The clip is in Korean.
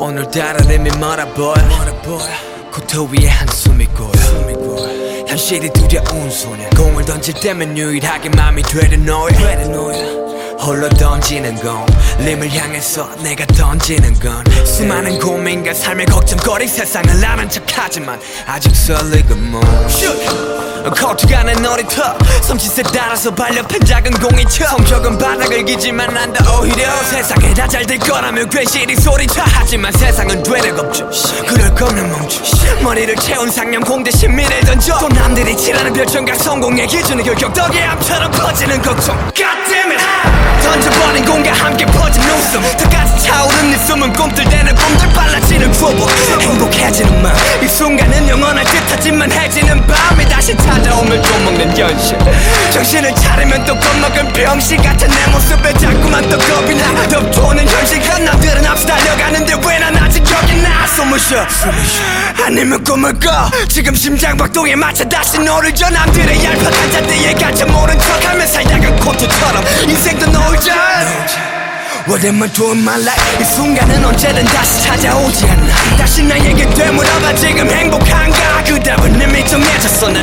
오늘따라 림이 멀어 보여 코트 위에 한숨이 고여 현실이 두려운 소녀 공을 던질 때면 유일하게 맘이 되는 너야 홀로 던지는 건 림을 향해서 내가 던지는 건 수많은 고민과 삶의 걱정거리 세상을 아는 척하지만 아직 설레고 뭐내 놀이터. 섬짓에 따라서 발렵한 작은 공이처 성적은 바닥을 기지만 난다. 오히려 세상에 다 잘 될 거라며 괜시리 소리쳐. 하지만 세상은 되력 없죠. 그럴 거면 멈춰. 머리를 채운 상념 공 대 신미를 던져. 또 남들이 칠하는 별점과 성공의 기준은 결격 덕에 암처럼 퍼지는 걱정. God 던져버린 공과 함께 퍼진 웃음. 턱까지 차오른 네 숨은 꿈틀대는 꿈들 빨라 듯하지만 해지는 밤이 다시 찾아오면 또 먹는 현실. 정신을 차리면 또 겁먹은 병신 같은 내 모습에 자꾸만 또 겁이 나. 덮쳐오는 현실과 남들은 앞서 달려가는데 왜 난 아직 여기 나? 숨을 쉬어 아니면 꿈을 꿔. 지금 심장 박동에 맞춰 다시 너를 줘. 남들의 얄팍한 잔디에 갇혀 모른 척하며 살다가 코트처럼 인생도 놀자. What am I doing my life. 이 순간은 언제든 다시 찾아오지 않나 다시 나에게 되물어봐. 지금 행복한 가그 답은 이미 정해졌어 난 행복하